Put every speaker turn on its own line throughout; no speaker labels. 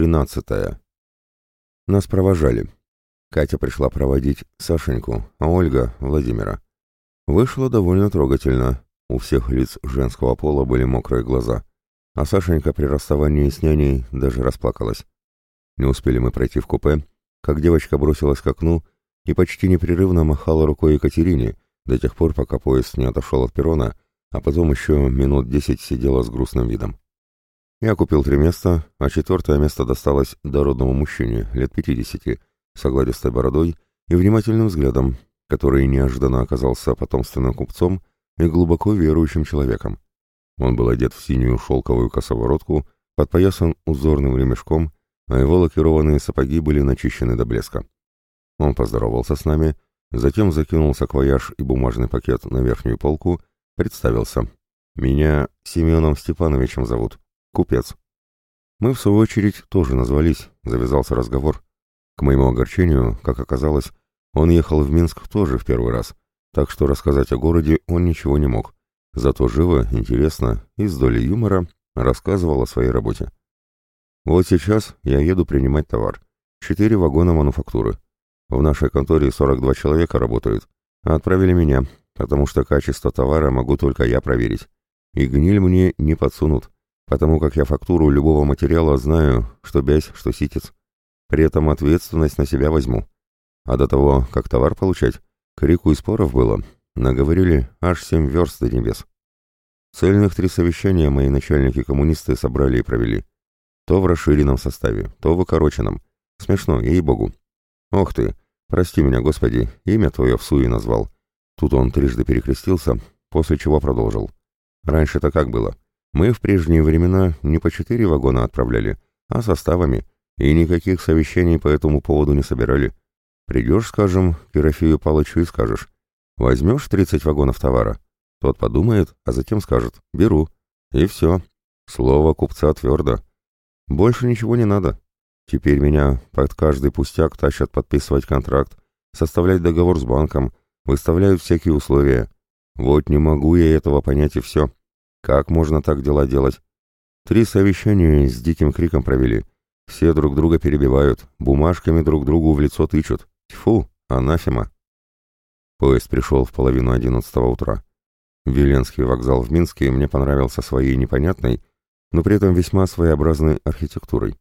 Тринадцатая. Нас провожали. Катя пришла проводить Сашеньку, а Ольга — Владимира. Вышло довольно трогательно. У всех лиц женского пола были мокрые глаза. А Сашенька при расставании с няней даже расплакалась. Не успели мы пройти в купе, как девочка бросилась к окну и почти непрерывно махала рукой Екатерине до тех пор, пока поезд не отошел от перрона, а потом еще минут десять сидела с грустным видом. Я купил три места, а четвертое место досталось дородному мужчине, лет пятидесяти, с огладистой бородой и внимательным взглядом, который неожиданно оказался потомственным купцом и глубоко верующим человеком. Он был одет в синюю шелковую косоворотку, подпоясан узорным ремешком, а его лакированные сапоги были начищены до блеска. Он поздоровался с нами, затем закинул саквояж и бумажный пакет на верхнюю полку, представился. «Меня Семеном Степановичем зовут. Купец. Мы, в свою очередь, тоже назвались, завязался разговор. К моему огорчению, как оказалось, он ехал в Минск тоже в первый раз, так что рассказать о городе он ничего не мог. Зато живо, интересно и с долей юмора рассказывал о своей работе. Вот сейчас я еду принимать товар. Четыре вагона мануфактуры. В нашей конторе 42 человека работают, отправили меня, потому что качество товара могу только я проверить. И гниль мне не подсунут потому как я фактуру любого материала знаю, что бязь, что ситец. При этом ответственность на себя возьму. А до того, как товар получать, крику и споров было, наговорили аж семь верст до небес. Цельных три совещания мои начальники-коммунисты собрали и провели. То в расширенном составе, то в укороченном. Смешно, ей-богу. Ох ты, прости меня, Господи, имя твое в суе назвал. Тут он трижды перекрестился, после чего продолжил. Раньше-то как было? Мы в прежние времена не по четыре вагона отправляли, а составами, и никаких совещаний по этому поводу не собирали. Придешь, скажем, к Ерофею Палычу и скажешь, возьмешь тридцать вагонов товара. Тот подумает, а затем скажет, беру. И все. Слово купца твердо. Больше ничего не надо. Теперь меня под каждый пустяк тащат подписывать контракт, составлять договор с банком, выставляют всякие условия. Вот не могу я этого понять и все. Как можно так дела делать? Три совещания с диким криком провели. Все друг друга перебивают, бумажками друг другу в лицо тычут. Тьфу, анафема. Поезд пришел в половину одиннадцатого утра. Веленский вокзал в Минске мне понравился своей непонятной, но при этом весьма своеобразной архитектурой.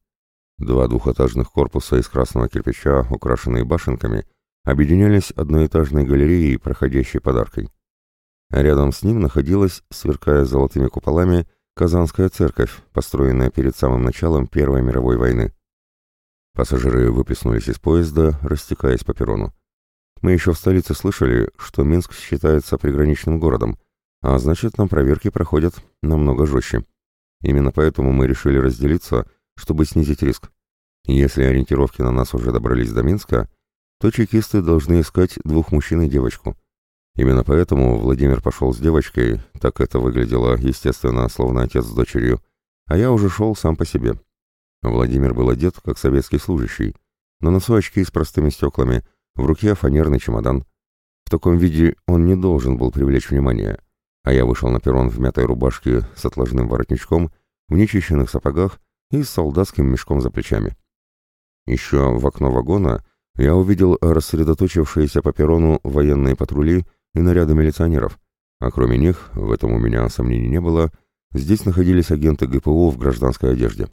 Два двухэтажных корпуса из красного кирпича, украшенные башенками, объединялись одноэтажной галереей, проходящей подаркой. Рядом с ним находилась, сверкая золотыми куполами, Казанская церковь, построенная перед самым началом Первой мировой войны. Пассажиры выплеснулись из поезда, растекаясь по перрону. Мы еще в столице слышали, что Минск считается приграничным городом, а значит, нам проверки проходят намного жестче. Именно поэтому мы решили разделиться, чтобы снизить риск. Если ориентировки на нас уже добрались до Минска, то чекисты должны искать двух мужчин и девочку — Именно поэтому Владимир пошел с девочкой, так это выглядело, естественно, словно отец с дочерью, а я уже шел сам по себе. Владимир был одет, как советский служащий. На носу очки с простыми стеклами, в руке фанерный чемодан. В таком виде он не должен был привлечь внимание, а я вышел на перрон в мятой рубашке с отложным воротничком, в нечищенных сапогах и с солдатским мешком за плечами. Еще в окно вагона я увидел рассредоточившиеся по перрону военные патрули и наряды милиционеров, а кроме них, в этом у меня сомнений не было, здесь находились агенты ГПУ в гражданской одежде.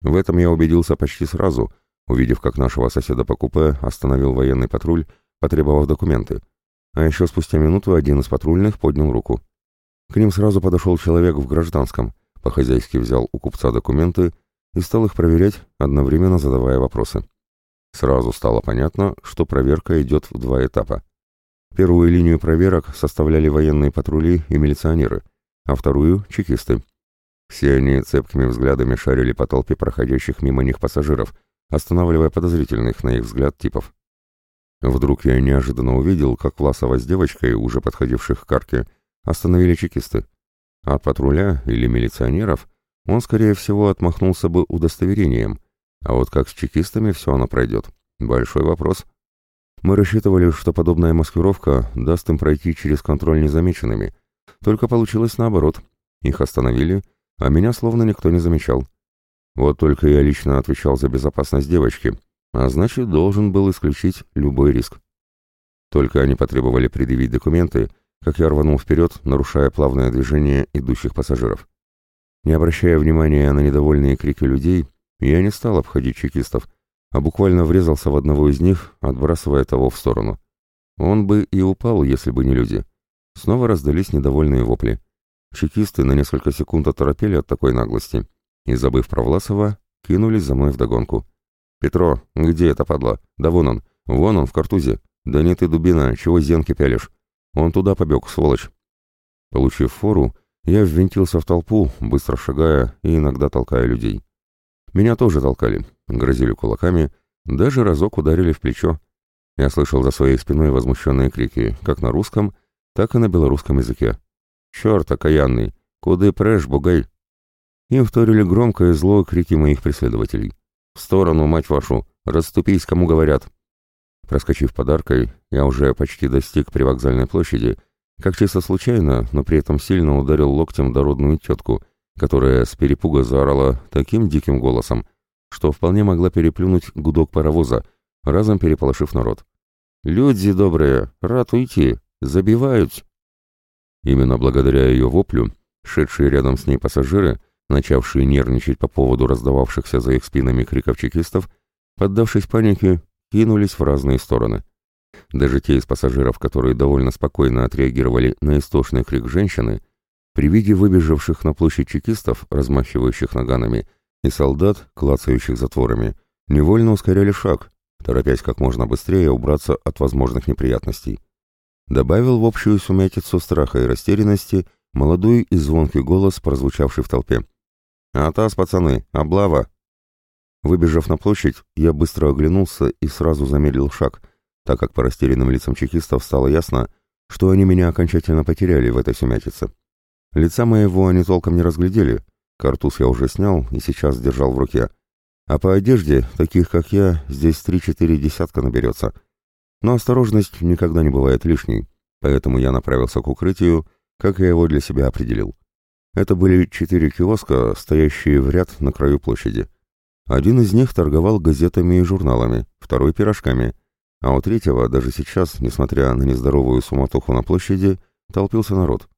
В этом я убедился почти сразу, увидев, как нашего соседа по купе остановил военный патруль, потребовав документы. А еще спустя минуту один из патрульных поднял руку. К ним сразу подошел человек в гражданском, по-хозяйски взял у купца документы и стал их проверять, одновременно задавая вопросы. Сразу стало понятно, что проверка идет в два этапа. Первую линию проверок составляли военные патрули и милиционеры, а вторую — чекисты. Все они цепкими взглядами шарили по толпе проходящих мимо них пассажиров, останавливая подозрительных, на их взгляд, типов. Вдруг я неожиданно увидел, как Власова с девочкой, уже подходивших к карке, остановили чекисты. От патруля или милиционеров он, скорее всего, отмахнулся бы удостоверением, а вот как с чекистами все оно пройдет? Большой вопрос. Мы рассчитывали, что подобная маскировка даст им пройти через контроль незамеченными. Только получилось наоборот. Их остановили, а меня словно никто не замечал. Вот только я лично отвечал за безопасность девочки, а значит, должен был исключить любой риск. Только они потребовали предъявить документы, как я рванул вперед, нарушая плавное движение идущих пассажиров. Не обращая внимания на недовольные крики людей, я не стал обходить чекистов, а буквально врезался в одного из них, отбрасывая того в сторону. Он бы и упал, если бы не люди. Снова раздались недовольные вопли. Чекисты на несколько секунд оторопели от такой наглости и, забыв про Власова, кинулись за мной вдогонку. «Петро, где это падла? Да вон он, вон он в картузе. Да не ты, дубина, чего зенки пялишь? Он туда побег, сволочь!» Получив фору, я ввинтился в толпу, быстро шагая и иногда толкая людей. Меня тоже толкали, грозили кулаками, даже разок ударили в плечо. Я слышал за своей спиной возмущенные крики, как на русском, так и на белорусском языке. «Черт, окаянный! Куды прэш, бугай?» Им вторили громко и зло крики моих преследователей. «В сторону, мать вашу! Расступись, кому говорят!» Проскочив подаркой, я уже почти достиг привокзальной площади, как чисто случайно, но при этом сильно ударил локтем дородную тетку, которая с перепуга заорала таким диким голосом, что вполне могла переплюнуть гудок паровоза, разом переполошив народ. «Люди добрые, рад уйти, забивают!» Именно благодаря ее воплю, шедшие рядом с ней пассажиры, начавшие нервничать по поводу раздававшихся за их спинами криков чекистов, поддавшись панике, кинулись в разные стороны. Даже те из пассажиров, которые довольно спокойно отреагировали на истошный крик женщины, при виде выбежавших на площадь чекистов, размахивающих наганами, и солдат, клацающих затворами, невольно ускоряли шаг, торопясь как можно быстрее убраться от возможных неприятностей. Добавил в общую сумятицу страха и растерянности молодой и звонкий голос, прозвучавший в толпе. «Атас, пацаны! Облава! Выбежав на площадь, я быстро оглянулся и сразу замедлил шаг, так как по растерянным лицам чекистов стало ясно, что они меня окончательно потеряли в этой сумятице. Лица моего они толком не разглядели, картуз я уже снял и сейчас держал в руке, а по одежде, таких как я, здесь три-четыре десятка наберется. Но осторожность никогда не бывает лишней, поэтому я направился к укрытию, как я его для себя определил. Это были четыре киоска, стоящие в ряд на краю площади. Один из них торговал газетами и журналами, второй — пирожками, а у третьего, даже сейчас, несмотря на нездоровую суматоху на площади, толпился народ.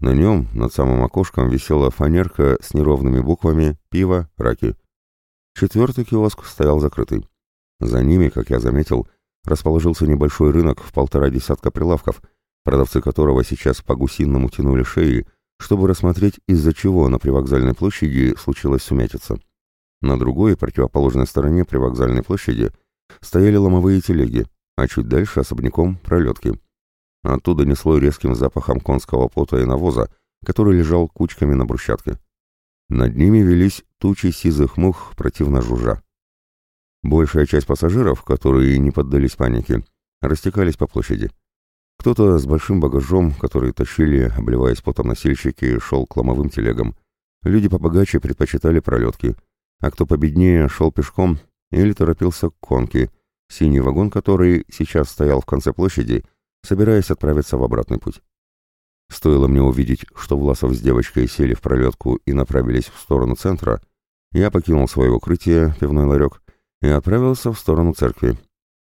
На нем, над самым окошком, висела фанерка с неровными буквами «Пиво», «Раки». Четвертый киоск стоял закрытый. За ними, как я заметил, расположился небольшой рынок в полтора десятка прилавков, продавцы которого сейчас по-гусинному тянули шеи, чтобы рассмотреть, из-за чего на привокзальной площади случилась сумятица. На другой, противоположной стороне привокзальной площади стояли ломовые телеги, а чуть дальше особняком пролетки. Оттуда несло резким запахом конского пота и навоза, который лежал кучками на брусчатке. Над ними велись тучи сизых мух, противно жужжа. Большая часть пассажиров, которые не поддались панике, растекались по площади. Кто-то с большим багажом, который тащили, обливаясь потом носильщики, шел к ломовым телегам. Люди побогаче предпочитали пролетки — а кто победнее шел пешком или торопился к конке, синий вагон который сейчас стоял в конце площади, собираясь отправиться в обратный путь. Стоило мне увидеть, что Власов с девочкой сели в пролетку и направились в сторону центра, я покинул свое укрытие, пивной ларек, и отправился в сторону церкви.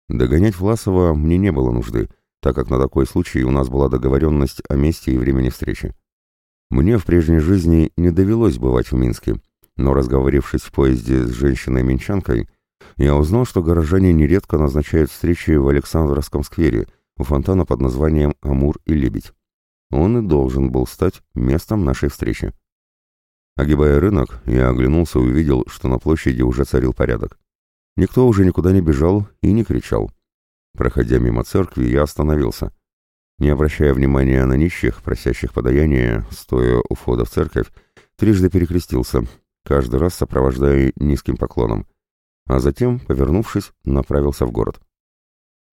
Догонять Власова мне не было нужды, так как на такой случай у нас была договоренность о месте и времени встречи. Мне в прежней жизни не довелось бывать в Минске, но разговорившись в поезде с женщиной-минчанкой, я узнал, что горожане нередко назначают встречи в Александровском сквере, у фонтана под названием «Амур и Лебедь». Он и должен был стать местом нашей встречи. Огибая рынок, я оглянулся и увидел, что на площади уже царил порядок. Никто уже никуда не бежал и не кричал. Проходя мимо церкви, я остановился. Не обращая внимания на нищих, просящих подаяния, стоя у входа в церковь, трижды перекрестился, каждый раз сопровождая низким поклоном, а затем, повернувшись, направился в город.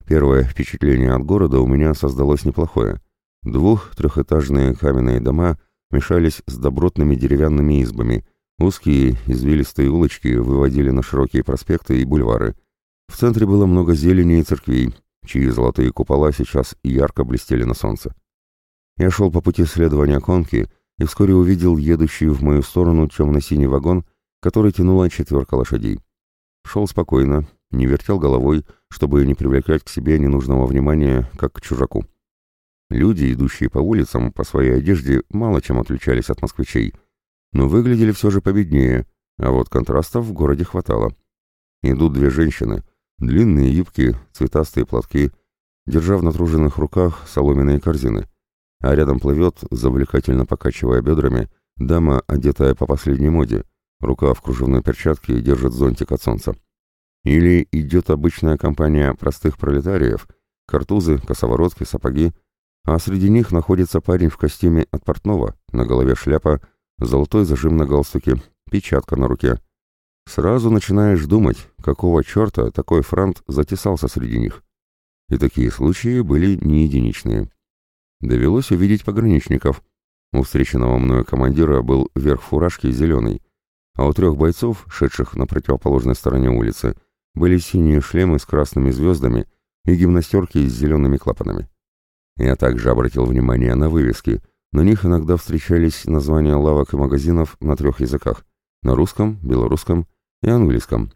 Первое впечатление от города у меня создалось неплохое. Двух-трехэтажные каменные дома мешались с добротными деревянными избами, узкие извилистые улочки выводили на широкие проспекты и бульвары. В центре было много зелени и церквей, чьи золотые купола сейчас ярко блестели на солнце. Я шел по пути следования конки, и вскоре увидел едущий в мою сторону темно-синий вагон, который тянула четверка лошадей. Шел спокойно, не вертел головой, чтобы не привлекать к себе ненужного внимания, как к чужаку. Люди, идущие по улицам, по своей одежде, мало чем отличались от москвичей, но выглядели все же победнее, а вот контрастов в городе хватало. Идут две женщины, длинные юбки, цветастые платки, держа в натруженных руках соломенные корзины, а рядом плывет, завлекательно покачивая бедрами, дама, одетая по последней моде, рука в кружевной перчатке держит зонтик от солнца. Или идет обычная компания простых пролетариев, картузы, косоворотки, сапоги, а среди них находится парень в костюме от портного, на голове шляпа, золотой зажим на галстуке, печатка на руке. Сразу начинаешь думать, какого черта такой франт затесался среди них. И такие случаи были не единичные. Довелось увидеть пограничников. У встреченного мною командира был верх фуражки зеленый, а у трех бойцов, шедших на противоположной стороне улицы, были синие шлемы с красными звездами и гимнастерки с зелеными клапанами. Я также обратил внимание на вывески. На них иногда встречались названия лавок и магазинов на трех языках – на русском, белорусском и английском.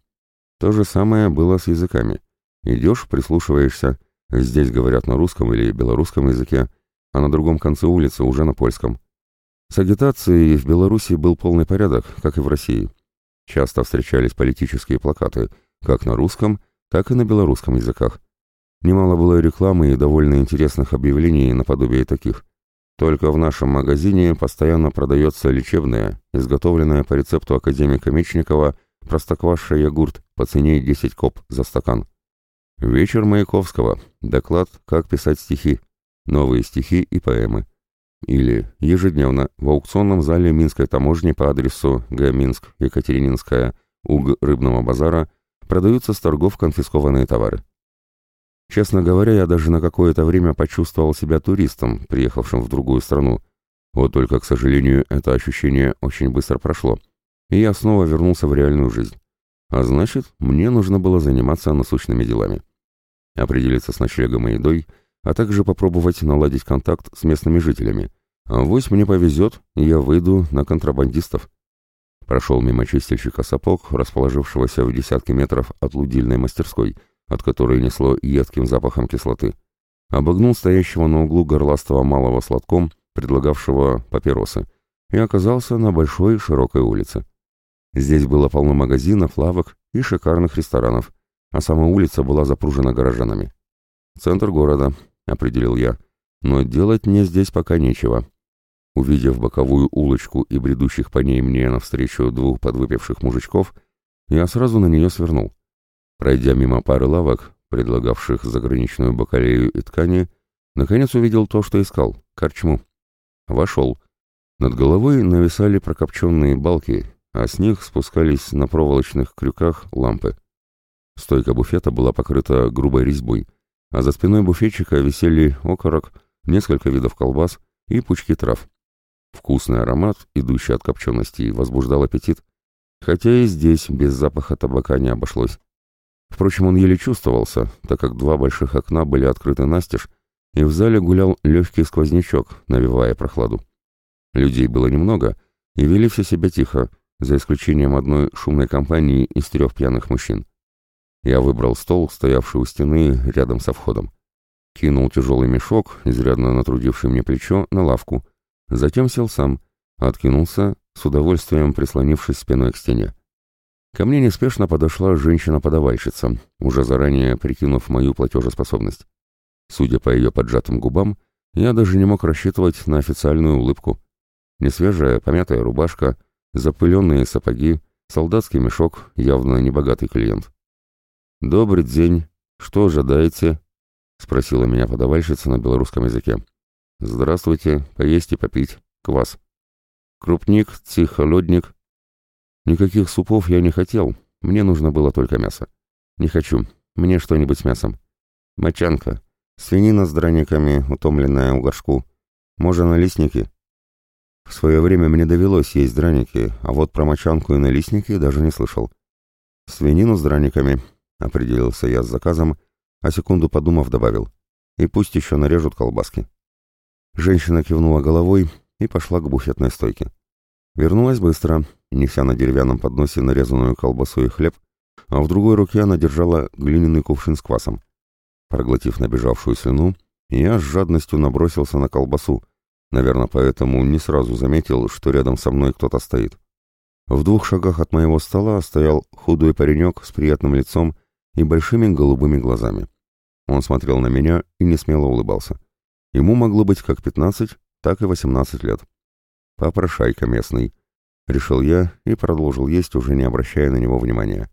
То же самое было с языками. Идешь, прислушиваешься, здесь говорят на русском или белорусском языке, а на другом конце улицы уже на польском. С агитацией в Беларуси был полный порядок, как и в России. Часто встречались политические плакаты – как на русском, так и на белорусском языках. Немало было рекламы и довольно интересных объявлений наподобие таких. Только в нашем магазине постоянно продается лечебное, изготовленное по рецепту академика Мечникова, простокваша йогурт по цене 10 коп за стакан. Вечер Маяковского. Доклад «Как писать стихи». Новые стихи и поэмы. Или ежедневно в аукционном зале Минской таможни по адресу Г. Минск, Екатерининская, УГ Рыбного базара продаются с торгов конфискованные товары. Честно говоря, я даже на какое-то время почувствовал себя туристом, приехавшим в другую страну. Вот только, к сожалению, это ощущение очень быстро прошло, и я снова вернулся в реальную жизнь. А значит, мне нужно было заниматься насущными делами. Определиться с ночлегом и едой, а также попробовать наладить контакт с местными жителями. А вось мне повезет, и я выйду на контрабандистов. Прошел мимо чистильщика сапог, расположившегося в десятке метров от лудильной мастерской, от которой несло едким запахом кислоты. Обогнул стоящего на углу горластого малого сладком, предлагавшего папиросы, и оказался на большой широкой улице. Здесь было полно магазинов, лавок и шикарных ресторанов, а сама улица была запружена горожанами. «Центр города», — определил я, — «но делать мне здесь пока нечего. Увидев боковую улочку и бредущих по ней мне навстречу двух подвыпивших мужичков, я сразу на нее свернул. Пройдя мимо пары лавок, предлагавших заграничную бакалею и ткани, наконец увидел то, что искал — корчму. Вошел. Над головой нависали прокопченные балки, а с них спускались на проволочных крюках лампы. Стойка буфета была покрыта грубой резьбой, а за спиной буфетчика висели окорок, несколько видов колбас и пучки трав. Вкусный аромат, идущий от копчености, возбуждал аппетит, хотя и здесь без запаха табака не обошлось. Впрочем, он еле чувствовался, так как два больших окна были открыты настежь, и в зале гулял легкий сквознячок, навевая прохладу. Людей было немного, и вели все себя тихо, за исключением одной шумной компании из трех пьяных мужчин. Я выбрал стол, стоявший у стены рядом со входом. Кинул тяжелый мешок, изрядно натрудивший мне плечо, на лавку — Затем сел сам, откинулся, с удовольствием прислонившись спиной к стене. Ко мне неспешно подошла женщина-подавальщица, уже заранее прикинув мою платежеспособность. Судя по ее поджатым губам, я даже не мог рассчитывать на официальную улыбку. Несвежая, помятая рубашка, запыленные сапоги, солдатский мешок, явно небогатый клиент. «Добрый день. Что ожидаете?» — спросила меня подавальщица на белорусском языке. «Здравствуйте, поесть и попить. Квас». «Крупник, цих-холодник». Никаких супов я не хотел, мне нужно было только мясо. «Не хочу, мне что-нибудь с мясом». «Мочанка. Свинина с драниками, утомленная у горшку. Можно налистники?» В свое время мне довелось есть драники, а вот про мочанку и налистники даже не слышал. «Свинину с драниками», — определился я с заказом, а секунду подумав добавил. «И пусть еще нарежут колбаски». Женщина кивнула головой и пошла к буфетной стойке. Вернулась быстро, неся на деревянном подносе нарезанную колбасу и хлеб, а в другой руке она держала глиняный кувшин с квасом. Проглотив набежавшую слюну, я с жадностью набросился на колбасу, наверное, поэтому не сразу заметил, что рядом со мной кто-то стоит. В двух шагах от моего стола стоял худой паренек с приятным лицом и большими голубыми глазами. Он смотрел на меня и не смело улыбался. Ему могло быть как пятнадцать, так и восемнадцать лет. «Попрошайка местный», — решил я и продолжил есть, уже не обращая на него внимания.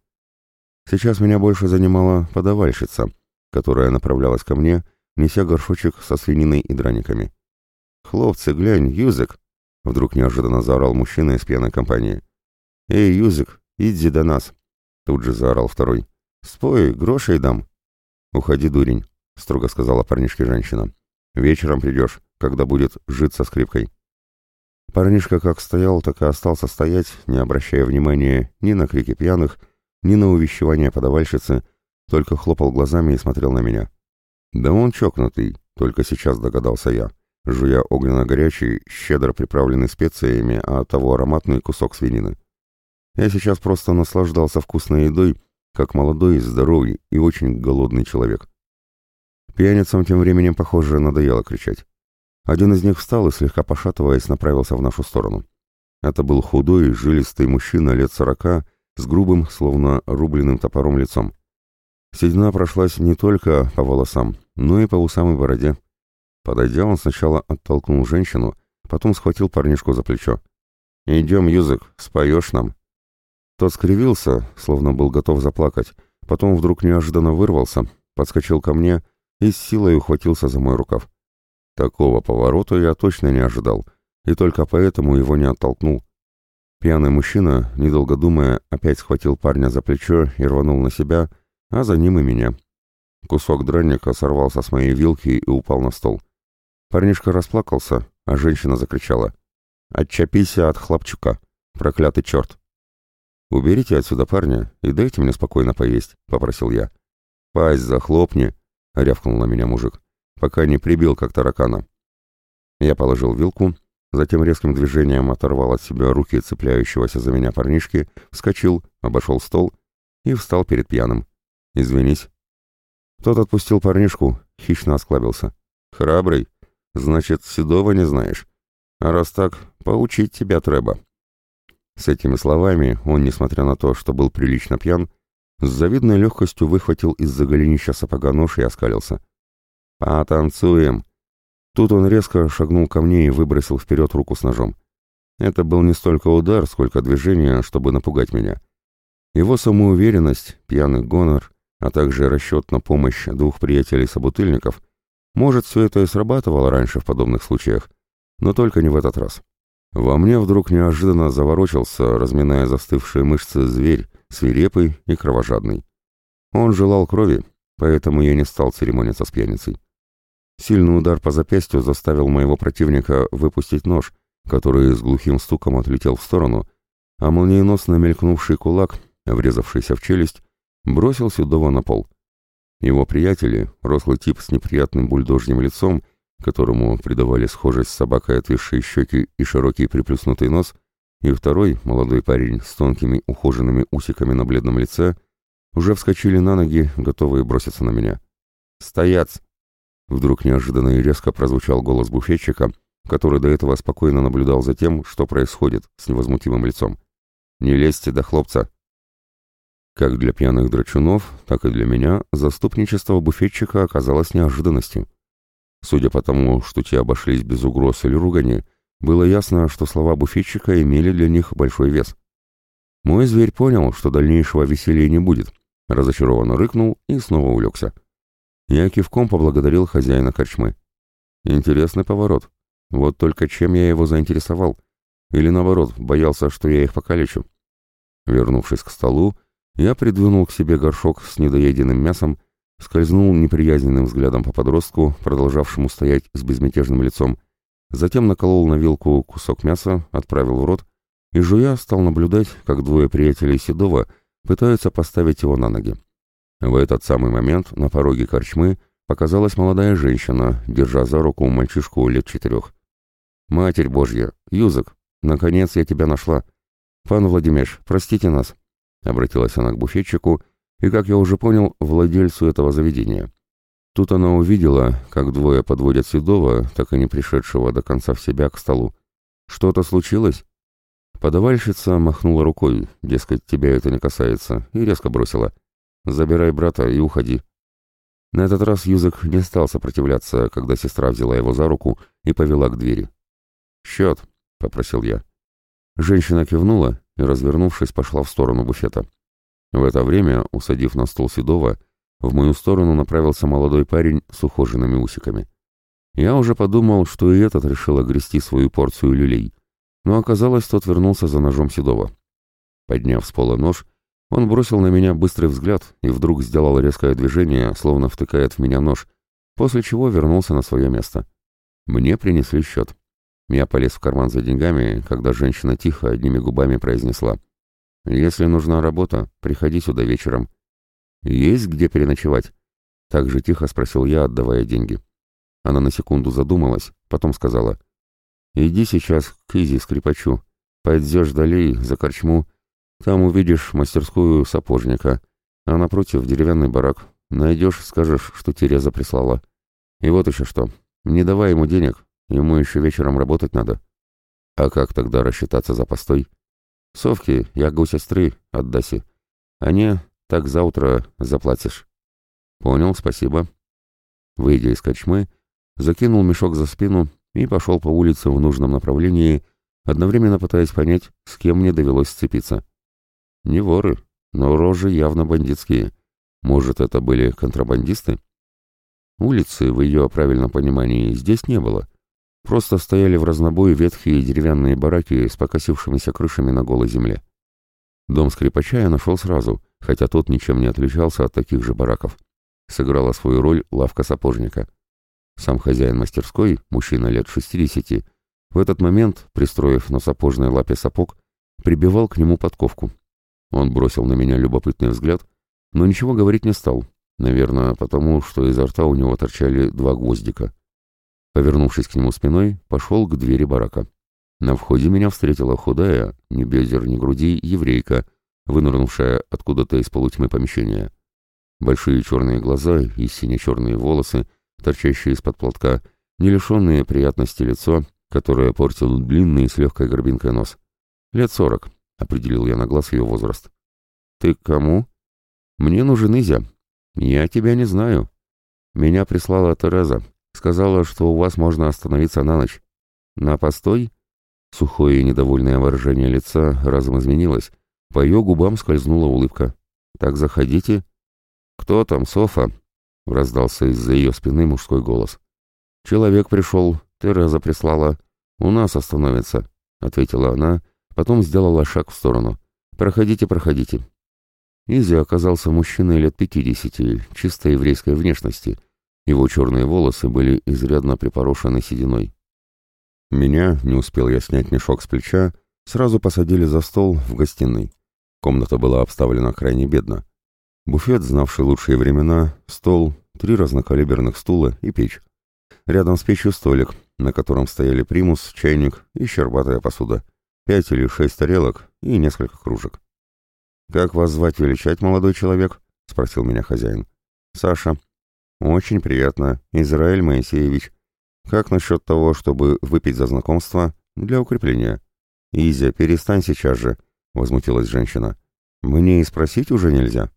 Сейчас меня больше занимала подавальщица, которая направлялась ко мне, неся горшочек со свининой и драниками. «Хлопцы, глянь, Юзик!» — вдруг неожиданно заорал мужчина из пьяной компании. «Эй, Юзик, иди до нас!» — тут же заорал второй. «Спой, грошей дам!» «Уходи, дурень!» — строго сказала парнишке женщина. «Вечером придешь, когда будет жить со скрипкой». Парнишка как стоял, так и остался стоять, не обращая внимания ни на крики пьяных, ни на увещевание подавальщицы, только хлопал глазами и смотрел на меня. «Да он чокнутый», — только сейчас догадался я, жуя огненно-горячий, щедро приправленный специями, а того ароматный кусок свинины. Я сейчас просто наслаждался вкусной едой, как молодой, здоровый и очень голодный человек. Пьяницам тем временем, похоже, надоело кричать. Один из них встал и, слегка пошатываясь, направился в нашу сторону. Это был худой, жилистый мужчина лет сорока, с грубым, словно рубленным топором лицом. Седина прошлась не только по волосам, но и по усам и бороде. Подойдя, он сначала оттолкнул женщину, потом схватил парнишку за плечо. «Идем, Юзык, споешь нам». Тот скривился, словно был готов заплакать, потом вдруг неожиданно вырвался, подскочил ко мне и с силой ухватился за мой рукав. Такого поворота я точно не ожидал, и только поэтому его не оттолкнул. Пьяный мужчина, недолго думая, опять схватил парня за плечо и рванул на себя, а за ним и меня. Кусок дранника сорвался с моей вилки и упал на стол. Парнишка расплакался, а женщина закричала. «Отчапися от хлопчука, проклятый черт!» «Уберите отсюда парня и дайте мне спокойно поесть», — попросил я. «Пасть захлопни», — рявкнул на меня мужик, пока не прибил как таракана. Я положил вилку Затем резким движением оторвал от себя руки цепляющегося за меня парнишки, вскочил, обошел стол и встал перед пьяным. «Извинись». Тот отпустил парнишку, хищно осклабился. «Храбрый? Значит, седого не знаешь. А раз так, поучить тебя треба». С этими словами он, несмотря на то, что был прилично пьян, с завидной легкостью выхватил из-за голенища сапога нож и оскалился. «Потанцуем!» Тут он резко шагнул ко мне и выбросил вперед руку с ножом. Это был не столько удар, сколько движение, чтобы напугать меня. Его самоуверенность, пьяный гонор, а также расчет на помощь двух приятелей-собутыльников, может, все это и срабатывало раньше в подобных случаях, но только не в этот раз. Во мне вдруг неожиданно заворочился, разминая застывшие мышцы зверь, свирепый и кровожадный. Он желал крови, поэтому я не стал церемониться с пьяницей. Сильный удар по запястью заставил моего противника выпустить нож, который с глухим стуком отлетел в сторону, а молниеносно мелькнувший кулак, врезавшийся в челюсть, бросил Седова на пол. Его приятели, рослый тип с неприятным бульдожьим лицом, которому придавали схожесть с собакой отвисшие щеки и широкий приплюснутый нос, и второй, молодой парень с тонкими ухоженными усиками на бледном лице, уже вскочили на ноги, готовые броситься на меня. «Стоять!» Вдруг неожиданно и резко прозвучал голос буфетчика, который до этого спокойно наблюдал за тем, что происходит с невозмутимым лицом. «Не лезьте до хлопца!» Как для пьяных драчунов, так и для меня заступничество буфетчика оказалось неожиданностью. Судя по тому, что те обошлись без угроз или ругани, было ясно, что слова буфетчика имели для них большой вес. Мой зверь понял, что дальнейшего веселья не будет, разочарованно рыкнул и снова улегся. Я кивком поблагодарил хозяина корчмы. Интересный поворот. Вот только чем я его заинтересовал? Или наоборот, боялся, что я их покалечу? Вернувшись к столу, я придвинул к себе горшок с недоеденным мясом, скользнул неприязненным взглядом по подростку, продолжавшему стоять с безмятежным лицом, затем наколол на вилку кусок мяса, отправил в рот, и жуя стал наблюдать, как двое приятелей Седова пытаются поставить его на ноги. В этот самый момент на пороге корчмы показалась молодая женщина, держа за руку мальчишку лет четырех. «Матерь Божья! Юзок! Наконец я тебя нашла!» «Пан Владимир, простите нас», — обратилась она к буфетчику и, как я уже понял, владельцу этого заведения. Тут она увидела, как двое подводят Седова, так и не пришедшего до конца в себя, к столу. «Что-то случилось?» Подавальщица махнула рукой, дескать, тебя это не касается, и резко бросила. «Забирай брата и уходи». На этот раз Юзек не стал сопротивляться, когда сестра взяла его за руку и повела к двери. «Счет», — попросил я. Женщина кивнула и, развернувшись, пошла в сторону буфета. В это время, усадив на стол Седова, в мою сторону направился молодой парень с ухоженными усиками. Я уже подумал, что и этот решил огрести свою порцию люлей но оказалось, тот вернулся за ножом Седова. Подняв с пола нож, он бросил на меня быстрый взгляд и вдруг сделал резкое движение, словно втыкает в меня нож, после чего вернулся на свое место. Мне принесли счет. Я полез в карман за деньгами, когда женщина тихо одними губами произнесла. «Если нужна работа, приходи сюда вечером». «Есть где переночевать?» Так же тихо спросил я, отдавая деньги. Она на секунду задумалась, потом сказала — Иди сейчас к Изи скрипачу, пойдешь долей за корчму, там увидишь мастерскую сапожника, а напротив деревянный барак. Найдешь, скажешь, что Тереза прислала. И вот еще что, не давай ему денег, ему еще вечером работать надо. А как тогда рассчитаться за постой? Совки, я у сестры, отдаси. Не, так завтра заплатишь. Понял, спасибо. Выйдя из кочмы, закинул мешок за спину и пошел по улице в нужном направлении, одновременно пытаясь понять, с кем мне довелось сцепиться. Не воры, но рожи явно бандитские. Может, это были контрабандисты? Улицы, в ее правильном понимании, здесь не было. Просто стояли в разнобой ветхие деревянные бараки с покосившимися крышами на голой земле. Дом скрипача я нашел сразу, хотя тот ничем не отличался от таких же бараков. Сыграла свою роль лавка сапожника. Сам хозяин мастерской, мужчина лет 60, в этот момент, пристроив на сапожной лапе сапог, прибивал к нему подковку. Он бросил на меня любопытный взгляд, но ничего говорить не стал, наверное, потому что изо рта у него торчали два гвоздика. Повернувшись к нему спиной, пошел к двери барака. На входе меня встретила худая, ни бедер, ни груди, еврейка, вынырнувшая откуда-то из полутьмы помещения. Большие черные глаза и сине-черные волосы — торчащее из-под платка, не лишенное приятности лицо, которое портил длинный с легкой горбинкой нос. «Лет сорок», — определил я на глаз ее возраст. «Ты кому?» «Мне нужен Изя. Я тебя не знаю. Меня прислала Тереза. Сказала, что у вас можно остановиться на ночь. На постой?» Сухое и недовольное выражение лица разом изменилось. По ее губам скользнула улыбка. «Так заходите». «Кто там, Софа?» — раздался из-за ее спины мужской голос. «Человек пришел, Тереза прислала. У нас остановится», — ответила она, потом сделала шаг в сторону. «Проходите, проходите». Изи оказался мужчиной лет пятидесяти, чисто еврейской внешности. Его черные волосы были изрядно припорошены сединой. Меня, не успел я снять мешок с плеча, сразу посадили за стол в гостиной. Комната была обставлена крайне бедно. Буфет, знавший лучшие времена, стол, три разнокалиберных стула и печь. Рядом с печью столик, на котором стояли примус, чайник и щербатая посуда. Пять или шесть тарелок и несколько кружек. «Как вас звать величать, молодой человек?» — спросил меня хозяин. «Саша». «Очень приятно. Израиль Моисеевич. Как насчет того, чтобы выпить за знакомство для укрепления?» «Изя, перестань сейчас же», — возмутилась женщина. «Мне и спросить уже нельзя».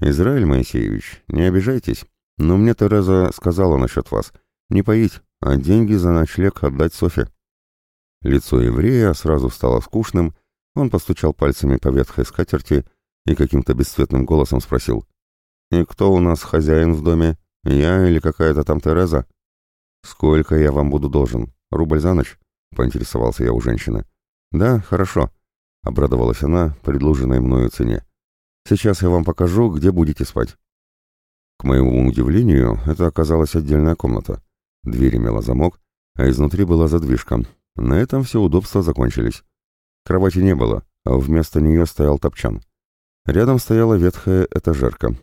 «Израиль Моисеевич, не обижайтесь, но мне Тереза сказала насчет вас. Не поить, а деньги за ночлег отдать Софе». Лицо еврея сразу стало скучным, он постучал пальцами по ветхой скатерти и каким-то бесцветным голосом спросил. «И кто у нас хозяин в доме? Я или какая-то там Тереза?» «Сколько я вам буду должен? Рубль за ночь?» — поинтересовался я у женщины. «Да, хорошо», — обрадовалась она предложенной мною цене. Сейчас я вам покажу, где будете спать». К моему удивлению, это оказалась отдельная комната. Дверь имела замок, а изнутри была задвижка. На этом все удобства закончились. Кровати не было, а вместо нее стоял топчан. Рядом стояла ветхая этажерка.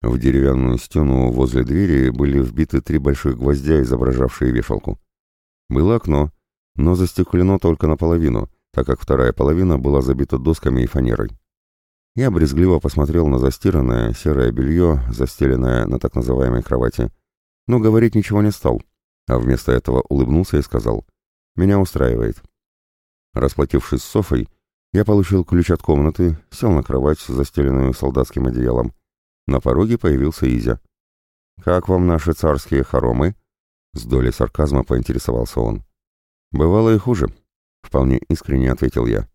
В деревянную стену возле двери были вбиты три больших гвоздя, изображавшие вешалку. Было окно, но застеклено только наполовину, так как вторая половина была забита досками и фанерой. Я брезгливо посмотрел на застиранное серое белье, застеленное на так называемой кровати, но говорить ничего не стал, а вместо этого улыбнулся и сказал «Меня устраивает». Расплатившись с Софой, я получил ключ от комнаты, сел на кровать, застеленную солдатским одеялом. На пороге появился Изя. «Как вам наши царские хоромы?» С долей сарказма поинтересовался он. «Бывало и хуже», — вполне искренне ответил я.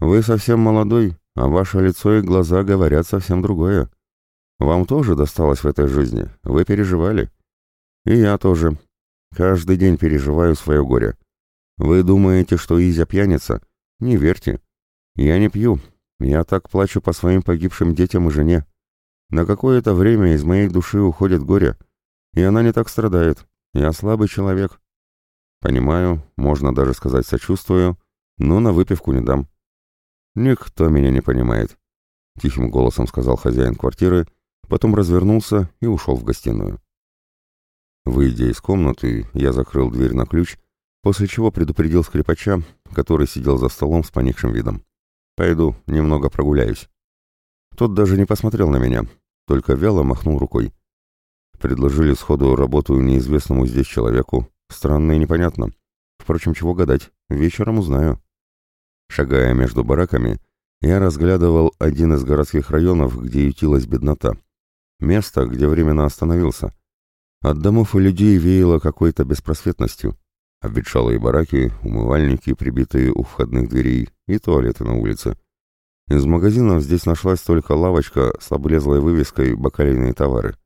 «Вы совсем молодой, а ваше лицо и глаза говорят совсем другое. Вам тоже досталось в этой жизни, вы переживали. И я тоже. Каждый день переживаю свое горе. Вы думаете, что Изя пьяница? Не верьте. Я не пью. Я так плачу по своим погибшим детям и жене. На какое-то время из моей души уходит горе, и она не так страдает. Я слабый человек. Понимаю, можно даже сказать сочувствую, но на выпивку не дам. Никто меня не понимает, тихим голосом сказал хозяин квартиры, потом развернулся и ушел в гостиную. Выйдя из комнаты, я закрыл дверь на ключ, после чего предупредил скрипача, который сидел за столом с поникшим видом. «Пойду, немного прогуляюсь». Тот даже не посмотрел на меня, только вяло махнул рукой. Предложили сходу работу неизвестному здесь человеку. Странно и непонятно. Впрочем, чего гадать, вечером узнаю. Шагая между бараками, я разглядывал один из городских районов, где ютилась беднота. Место, где временно остановился. От домов и людей веяло какой-то беспросветностью. Обветшалые бараки, умывальники, прибитые у входных дверей, и туалеты на улице. Из магазинов здесь нашлась только лавочка с облезлой вывеской «Бакалейные товары».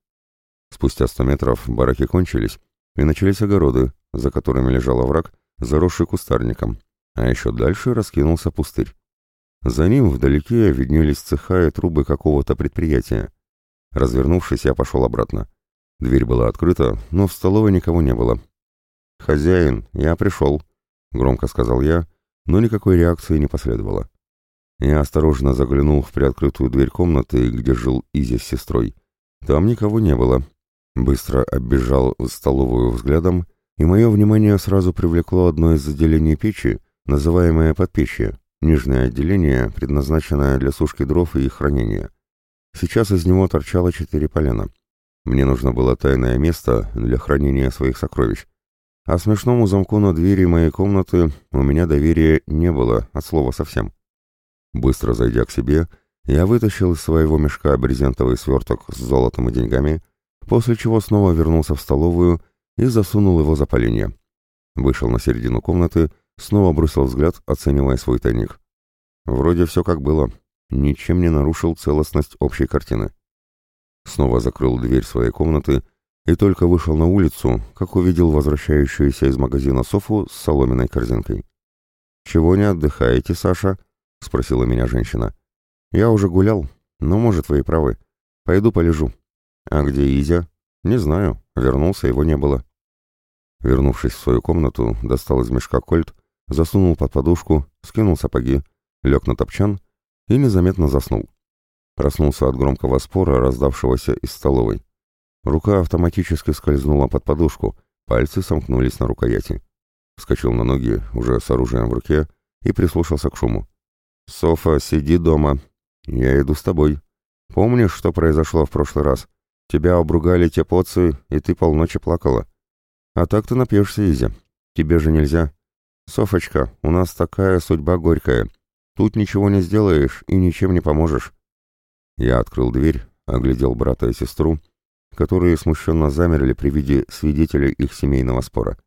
Спустя сто метров бараки кончились, и начались огороды, за которыми лежал овраг, заросший кустарником, а еще дальше раскинулся пустырь. За ним вдалеке виднелись цеха и трубы какого-то предприятия. Развернувшись, я пошел обратно. Дверь была открыта, но в столовой никого не было. «Хозяин, я пришел», — громко сказал я, но никакой реакции не последовало. Я осторожно заглянул в приоткрытую дверь комнаты, где жил Изя с сестрой. Там никого не было, Быстро оббежал столовую взглядом, и мое внимание сразу привлекло одно из отделений печи, называемое подпечье, нижнее отделение, предназначенное для сушки дров и их хранения. Сейчас из него торчало четыре полена. Мне нужно было тайное место для хранения своих сокровищ. А смешному замку на двери моей комнаты у меня доверия не было, от слова совсем. Быстро зайдя к себе, я вытащил из своего мешка брезентовый сверток с золотом и деньгами — после чего снова вернулся в столовую и засунул его за поленья. Вышел на середину комнаты, снова бросил взгляд, оценивая свой тайник. Вроде все как было, ничем не нарушил целостность общей картины. Снова закрыл дверь своей комнаты и только вышел на улицу, как увидел возвращающуюся из магазина Софу с соломенной корзинкой. «Чего не отдыхаете, Саша?» — спросила меня женщина. «Я уже гулял, но, может, вы и правы. Пойду полежу. А где Изя? Не знаю. Вернулся, его не было. Вернувшись в свою комнату, достал из мешка кольт, засунул под подушку, скинул сапоги, лег на топчан и незаметно заснул. Проснулся от громкого спора, раздавшегося из столовой. Рука автоматически скользнула под подушку, пальцы сомкнулись на рукояти. Вскочил на ноги, уже с оружием в руке, и прислушался к шуму. «Софа, сиди дома. Я иду с тобой. Помнишь, что произошло в прошлый раз? Тебя обругали те поцы, и ты полночи плакала. А так ты напьешься, Изя. Тебе же нельзя. Софочка, у нас такая судьба горькая. Тут ничего не сделаешь и ничем не поможешь. Я открыл дверь, оглядел брата и сестру, которые смущенно замерли при виде свидетелей их семейного спора.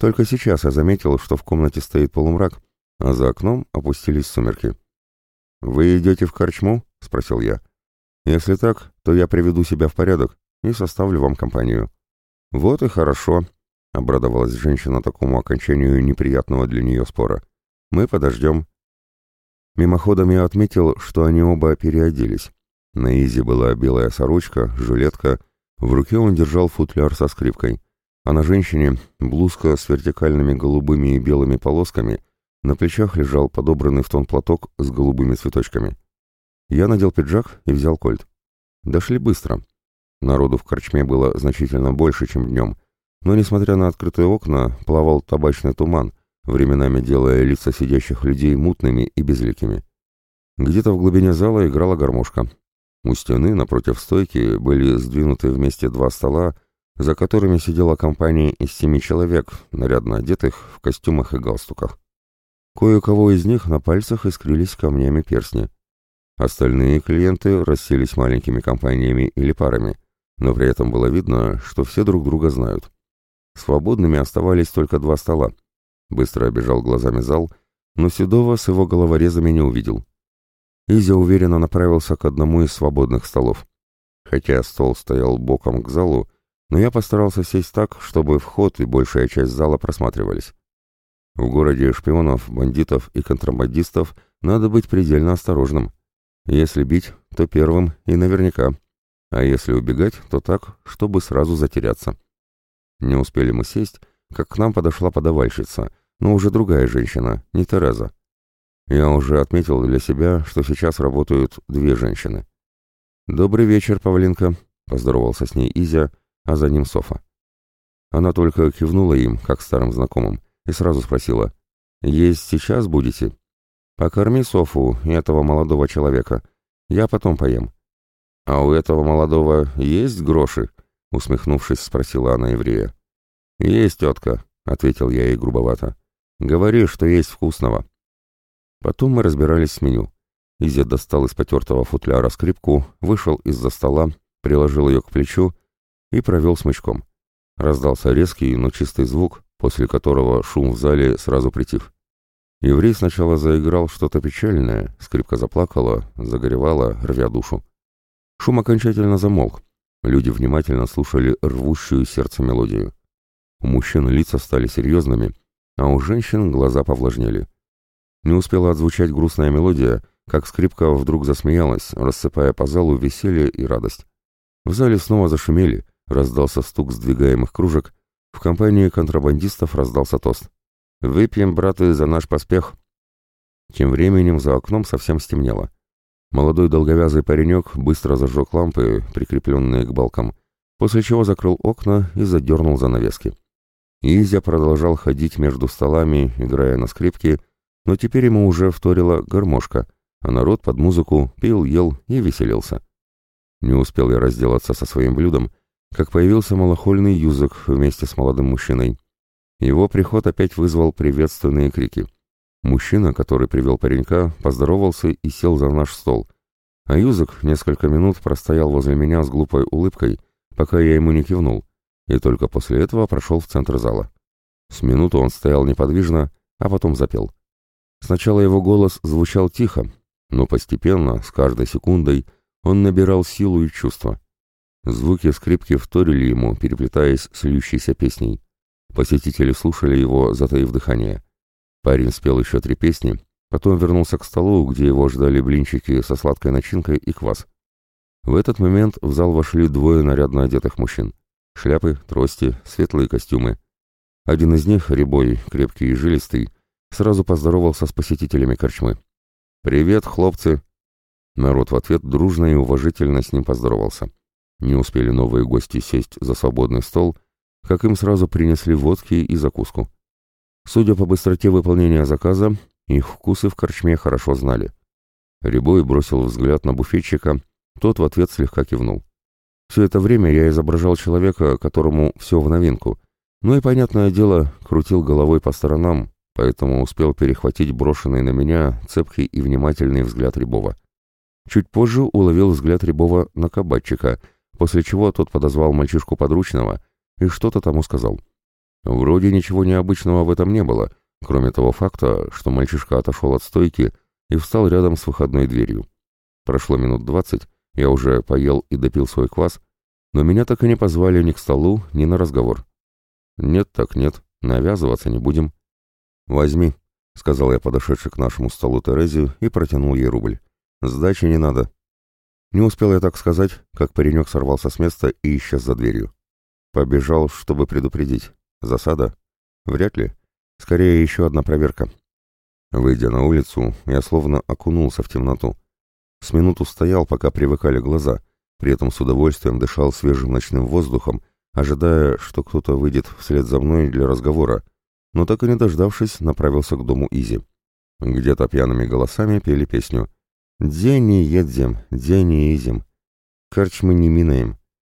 Только сейчас я заметил, что в комнате стоит полумрак, а за окном опустились сумерки. «Вы идете в корчму?» — спросил я. Если так, то я приведу себя в порядок и составлю вам компанию». «Вот и хорошо», — обрадовалась женщина такому окончанию неприятного для нее спора. «Мы подождем». Мимоходом я отметил, что они оба переоделись. На Изи была белая сорочка, жилетка, в руке он держал футляр со скрипкой, а на женщине блузка с вертикальными голубыми и белыми полосками, на плечах лежал подобранный в тон платок с голубыми цветочками. Я надел пиджак и взял кольт. Дошли быстро. Народу в корчме было значительно больше, чем днем, но, несмотря на открытые окна, плавал табачный туман, временами делая лица сидящих людей мутными и безликими. Где-то в глубине зала играла гармошка. У стены, напротив стойки, были сдвинуты вместе два стола, за которыми сидела компания из семи человек, нарядно одетых в костюмах и галстуках. Кое-кого из них на пальцах искрились камнями перстни. Остальные клиенты расселись маленькими компаниями или парами, но при этом было видно, что все друг друга знают. Свободными оставались только два стола. Быстро обежал глазами зал, но Седова с его головорезами не увидел. Изя уверенно направился к одному из свободных столов. Хотя стол стоял боком к залу, но я постарался сесть так, чтобы вход и большая часть зала просматривались. В городе шпионов, бандитов и контрабандистов надо быть предельно осторожным. Если бить, то первым и наверняка. А если убегать, то так, чтобы сразу затеряться. Не успели мы сесть, как к нам подошла подавальщица, но уже другая женщина, не Тереза. Я уже отметил для себя, что сейчас работают две женщины. «Добрый вечер, Павлинка», — поздоровался с ней Изя, а за ним Софа. Она только кивнула им, как старым знакомым, и сразу спросила, «Есть сейчас будете?» «Покорми Софу и этого молодого человека. Я потом поем». «А у этого молодого есть гроши?» — усмехнувшись, спросила она еврея. «Есть, тетка», — ответил я ей грубовато. «Говори, что есть вкусного». Потом мы разбирались с меню. Изя достал из потертого футляра скрипку, вышел из-за стола, приложил ее к плечу и провел смычком. Раздался резкий, но чистый звук, после которого шум в зале сразу притих. Еврей сначала заиграл что-то печальное, скрипка заплакала, загоревала, рвя душу. Шум окончательно замолк. Люди внимательно слушали рвущую сердце мелодию. У мужчин лица стали серьезными, а у женщин глаза повлажнели. Не успела отзвучать грустная мелодия, как скрипка вдруг засмеялась, рассыпая по залу веселье и радость. В зале снова зашумели, раздался стук сдвигаемых кружек, в компании контрабандистов раздался тост. «Выпьем, браты, за наш поспех!» Тем временем за окном совсем стемнело. Молодой долговязый паренек быстро зажег лампы, прикрепленные к балкам, после чего закрыл окна и задернул занавески. Изя продолжал ходить между столами, играя на скрипке, но теперь ему уже вторила гармошка, а народ под музыку пил, ел и веселился. Не успел я разделаться со своим блюдом, как появился малохольный юзок вместе с молодым мужчиной. Его приход опять вызвал приветственные крики. Мужчина, который привел паренька, поздоровался и сел за наш стол, а юзок несколько минут простоял возле меня с глупой улыбкой, пока я ему не кивнул, и только после этого прошел в центр зала. С минуту он стоял неподвижно, а потом запел. Сначала его голос звучал тихо, но постепенно, с каждой секундой, он набирал силу и чувство. Звуки скрипки вторили ему, переплетаясь с льющейся песней. Посетители слушали его, затаив дыхание. Парень спел еще три песни, потом вернулся к столу, где его ждали блинчики со сладкой начинкой и квас. В этот момент в зал вошли двое нарядно одетых мужчин. Шляпы, трости, светлые костюмы. Один из них, рябой, крепкий и жилистый, сразу поздоровался с посетителями корчмы. «Привет, хлопцы!» Народ в ответ дружно и уважительно с ним поздоровался. Не успели новые гости сесть за свободный стол, как им сразу принесли водки и закуску. Судя по быстроте выполнения заказа, их вкусы в корчме хорошо знали. Рябой бросил взгляд на буфетчика, тот в ответ слегка кивнул. Все это время я изображал человека, которому все в новинку, ну и, понятное дело, крутил головой по сторонам, поэтому успел перехватить брошенный на меня цепкий и внимательный взгляд Рябова. Чуть позже уловил взгляд Рябова на кабачика — после чего тот подозвал мальчишку подручного и что-то тому сказал. Вроде ничего необычного в этом не было, кроме того факта, что мальчишка отошел от стойки и встал рядом с выходной дверью. Прошло минут двадцать, я уже поел и допил свой квас, но меня так и не позвали ни к столу, ни на разговор. «Нет так нет, навязываться не будем». «Возьми», — сказал я подошедший к нашему столу Терезе и протянул ей рубль. «Сдачи не надо, не успел я так сказать, как паренек сорвался с места и исчез за дверью. Побежал, чтобы предупредить. Засада? Вряд ли. Скорее, еще одна проверка. Выйдя на улицу, я словно окунулся в темноту. С минуту стоял, пока привыкали глаза, при этом с удовольствием дышал свежим ночным воздухом, ожидая, что кто-то выйдет вслед за мной для разговора, но так и не дождавшись, направился к дому Изи. Где-то пьяными голосами пели песню «День не едем, день не изим, корчмы не минаем,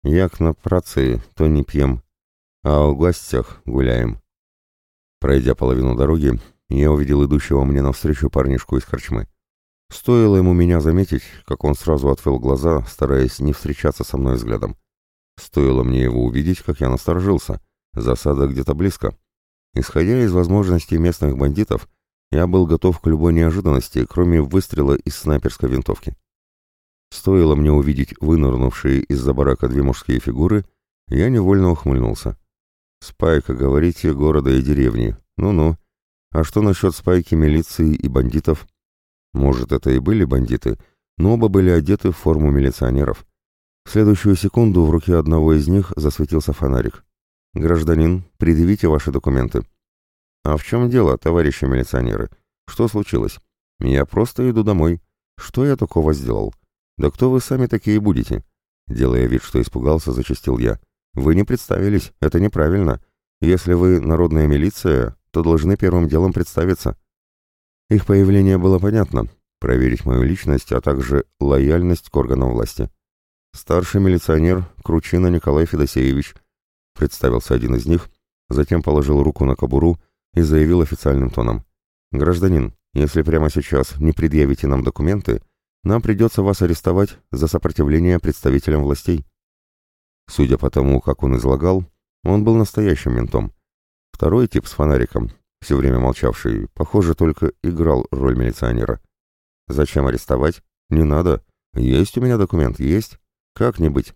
як на працы, то не пьем, а у гостях гуляем». Пройдя половину дороги, я увидел идущего мне навстречу парнишку из корчмы. Стоило ему меня заметить, как он сразу отвел глаза, стараясь не встречаться со мной взглядом. Стоило мне его увидеть, как я насторожился. Засада где-то близко. Исходя из возможностей местных бандитов, я был готов к любой неожиданности, кроме выстрела из снайперской винтовки. Стоило мне увидеть вынырнувшие из-за барака две мужские фигуры, я невольно ухмыльнулся. «Спайка, говорите, города и деревни. Ну-ну. А что насчет спайки милиции и бандитов?» Может, это и были бандиты, но оба были одеты в форму милиционеров. В следующую секунду в руке одного из них засветился фонарик. «Гражданин, предъявите ваши документы». «А в чем дело, товарищи милиционеры? Что случилось? Я просто иду домой. Что я такого сделал? Да кто вы сами такие будете?» Делая вид, что испугался, зачастил я. «Вы не представились, это неправильно. Если вы народная милиция, то должны первым делом представиться». Их появление было понятно. Проверить мою личность, а также лояльность к органам власти. Старший милиционер Кручина Николай Федосеевич. Представился один из них, затем положил руку на кобуру и заявил официальным тоном. «Гражданин, если прямо сейчас не предъявите нам документы, нам придется вас арестовать за сопротивление представителям властей». Судя по тому, как он излагал, он был настоящим ментом. Второй тип с фонариком все время молчавший, похоже, только играл роль милиционера. «Зачем арестовать? Не надо. Есть у меня документ, есть. Как не быть?»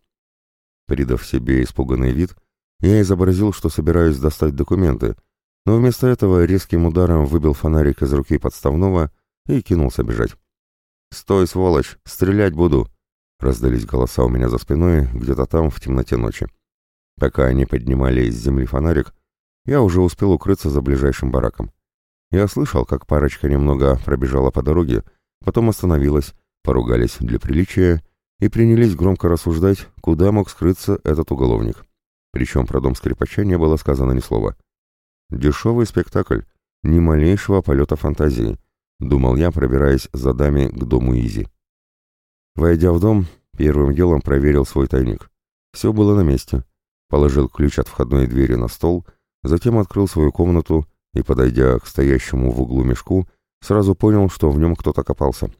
Придав себе испуганный вид, я изобразил, что собираюсь достать документы, но вместо этого резким ударом выбил фонарик из руки подставного и кинулся бежать. «Стой, сволочь! Стрелять буду!» Раздались голоса у меня за спиной, где-то там, в темноте ночи. Пока они поднимали из земли фонарик, я уже успел укрыться за ближайшим бараком. Я слышал, как парочка немного пробежала по дороге, потом остановилась, поругались для приличия и принялись громко рассуждать, куда мог скрыться этот уголовник. Причем про дом скрипача не было сказано ни слова. Дешевый спектакль, ни малейшего полета фантазии, думал я, пробираясь за дами к дому Изи. Войдя в дом, первым делом проверил свой тайник. Все было на месте. Положил ключ от входной двери на стол — Затем открыл свою комнату и, подойдя к стоящему в углу мешку, сразу понял, что в нем кто-то копался.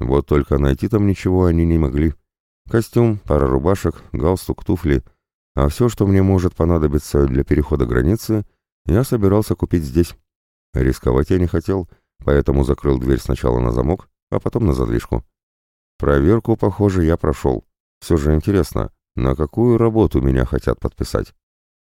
Вот только найти там ничего они не могли. Костюм, пара рубашек, галстук, туфли. А все, что мне может понадобиться для перехода границы, я собирался купить здесь. Рисковать я не хотел, поэтому закрыл дверь сначала на замок, а потом на задвижку. Проверку, похоже, я прошел. Все же интересно, на какую работу меня хотят подписать.